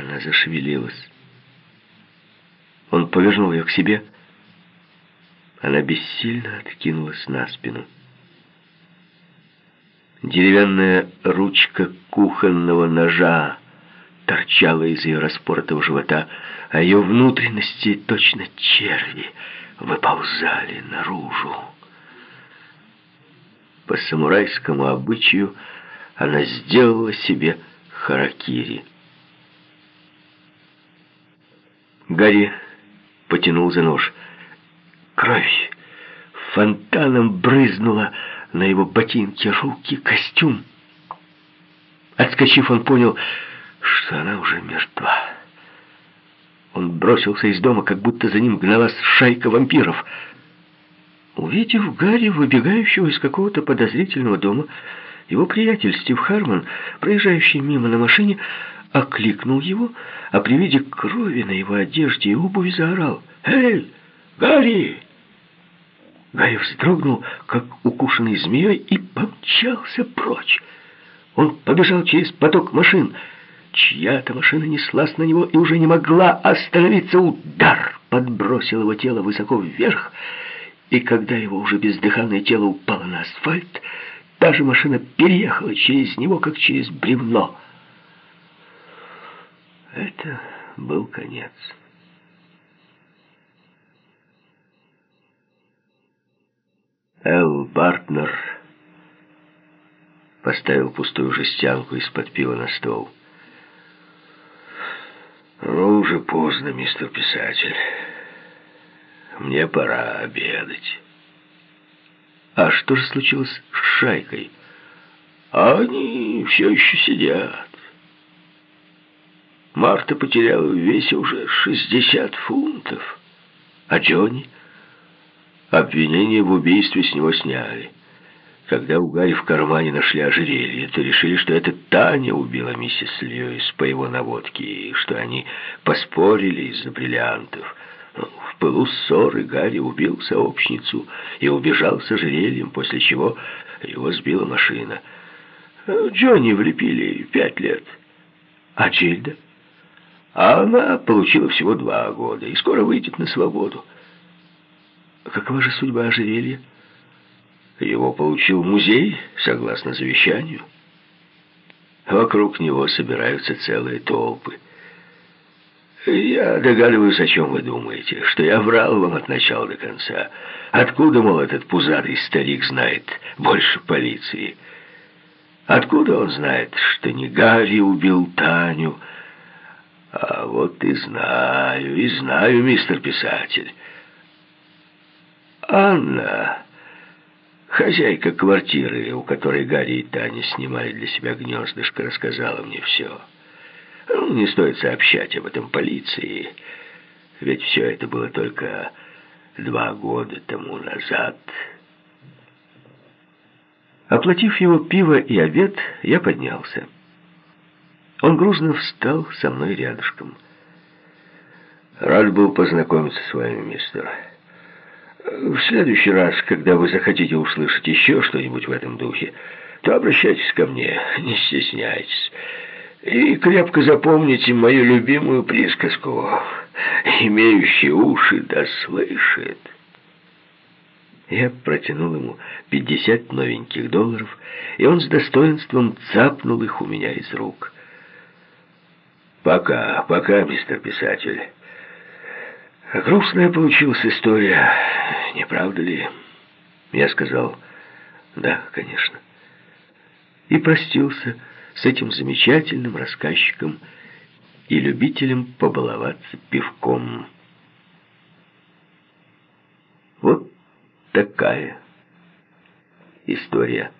Она зашевелилась. Он повернул ее к себе. Она бессильно откинулась на спину. Деревянная ручка кухонного ножа торчала из ее распоротого живота, а ее внутренности, точно черви, выползали наружу. По самурайскому обычаю она сделала себе харакири. Гарри потянул за нож. Кровь фонтаном брызнула на его ботинки, руки, костюм. Отскочив, он понял, что она уже мертва. Он бросился из дома, как будто за ним гналась шайка вампиров. Увидев Гарри, выбегающего из какого-то подозрительного дома, его приятель Стив Харман, проезжающий мимо на машине, окликнул его, а при виде крови на его одежде и обуви заорал. «Эй, Гарри!» Гарри вздрогнул, как укушенный змеей, и помчался прочь. Он побежал через поток машин. Чья-то машина неслась на него и уже не могла остановиться. Удар подбросил его тело высоко вверх, и когда его уже бездыханное тело упало на асфальт, та же машина переехала через него, как через бревно. Это был конец. Эл Бартнер поставил пустую жестянку из-под пива на стол. «Ну, уже поздно, мистер писатель. Мне пора обедать». «А что же случилось с шайкой?» «Они все еще сидят. Марта потеряла в весе уже 60 фунтов. А Джонни? Обвинение в убийстве с него сняли. Когда у Гарри в кармане нашли ожерелье, то решили, что это Таня убила миссис Льюис по его наводке, и что они поспорили из-за бриллиантов. Ну, в пылу ссоры Гарри убил сообщницу и убежал с ожерельем, после чего его сбила машина. Джонни влепили пять лет. А Джильда? А она получила всего два года и скоро выйдет на свободу. Какова же судьба ожерелья? Его получил музей, согласно завещанию. Вокруг него собираются целые толпы. Я догадываюсь, о чем вы думаете, что я врал вам от начала до конца. Откуда, мол, этот пузатый старик знает больше полиции? Откуда он знает, что не Гарри убил Таню, а вот и знаю, и знаю, мистер писатель. Анна, хозяйка квартиры, у которой Гарри и Таня снимали для себя гнездышко, рассказала мне все. Ну, не стоит сообщать об этом полиции, ведь все это было только два года тому назад. Оплатив его пиво и обед, я поднялся. Он грузно встал со мной рядышком. «Рад был познакомиться с вами, мистер. В следующий раз, когда вы захотите услышать еще что-нибудь в этом духе, то обращайтесь ко мне, не стесняйтесь. И крепко запомните мою любимую присказку «Имеющий уши да слышит». Я протянул ему пятьдесят новеньких долларов, и он с достоинством цапнул их у меня из рук. Пока, пока, мистер писатель. Грустная получилась история, не правда ли? Я сказал, да, конечно. И простился с этим замечательным рассказчиком и любителем побаловаться пивком. Вот такая история.